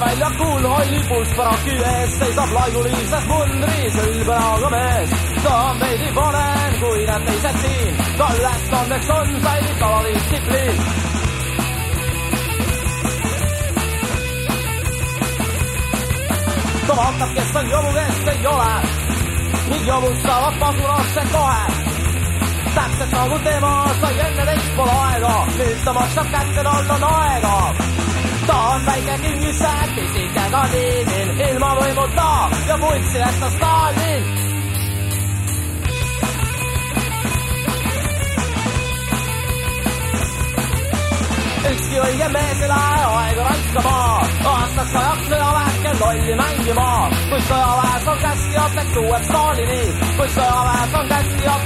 väljakul halli pulssparaki ees seisab laigulises mundris ülberaga mees. ta on veidi vanem kui need teised siin, ta ülesandeks on säilitada distsipliin. ta vaatab, kes on jobu, kes ei ole. Ning jobud saavad pagulasse kohe. Täpselt nagu tema sai enne teist pole aega, nüüd ta maksab kätte, tal on aega ta on väike kingisääk, pisikega liinil, ilma võimuta ja vuntsidest ta Stalin. ükski õige mees ei lähe aega raiskama, aastaks ajaks sõjaväkke lolli mängima. kui sõjaväes on käskijateks uued Stalinid, kui sõjaväes on käskijateks uued Stalinid.